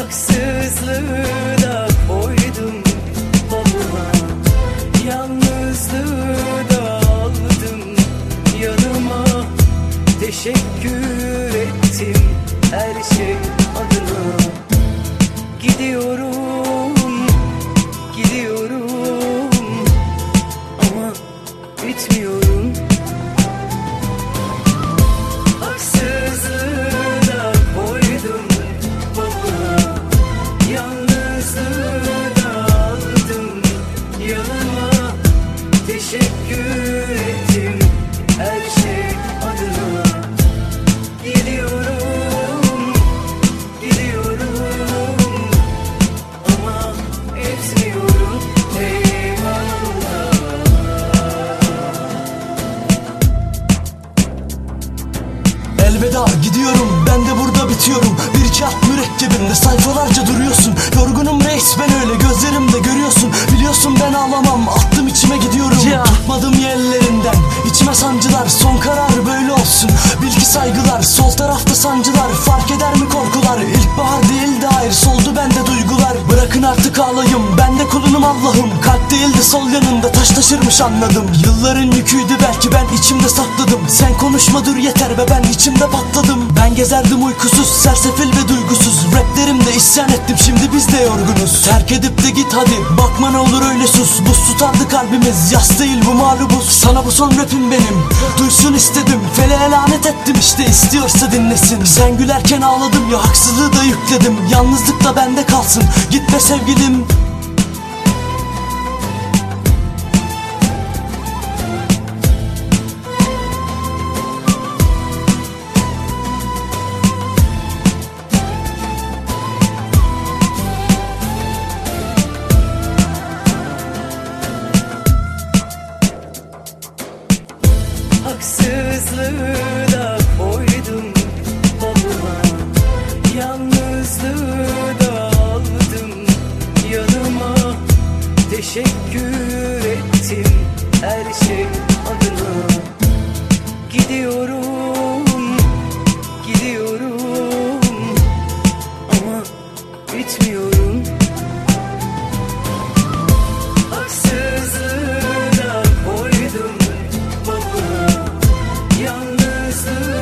Haksızlığı da koydum babama. Yalnızlığı da aldım yanıma. Teşekkür ettim her şey adına. Gidiyorum, gidiyorum. Ama bitmiyorum Elveda gidiyorum ben de burada bitiyorum. Bir kağıt mürekkebinde sayfalarca duruyorsun. Yorgunum reis ben öyle gözlerimde görüyorsun. Biliyorsun ben ağlamam attım içime gidiyorum. Ya. Tutmadım yerlerinden. İçime sancılar Son karar böyle olsun. Bil ki saygılar sol tarafta sancılar. Fark eder mi korkular? İlkbahar değil de hayır soldu bende duygular. Bırakın artık ağlayım ben de kulunum Allah'ım. Kalp değildi anladım. Yılların yüküydü belki ben içimde sakladım. Sen konuşma dur yeter be ben içimde patladım. Ben gezerdim uykusuz sersefil ve duygusuz. Raplerimde isyan ettim şimdi biz de yorgunuz. Terk edip de git hadi bakma ne olur öyle sus. Buz tutardı kalbimiz yas değil bu mağlubuz. Sana bu son rapim benim duysun istedim. Feleğe lanet ettim işte istiyorsa dinlesin. Sen gülerken ağladım ya haksızlığı da yükledim. Yalnızlık da bende kalsın. Gitme sevgilim Haksızlığı da koydum babama. Yalnızlığı da aldım yanıma. Teşekkür ettim her şey nasıl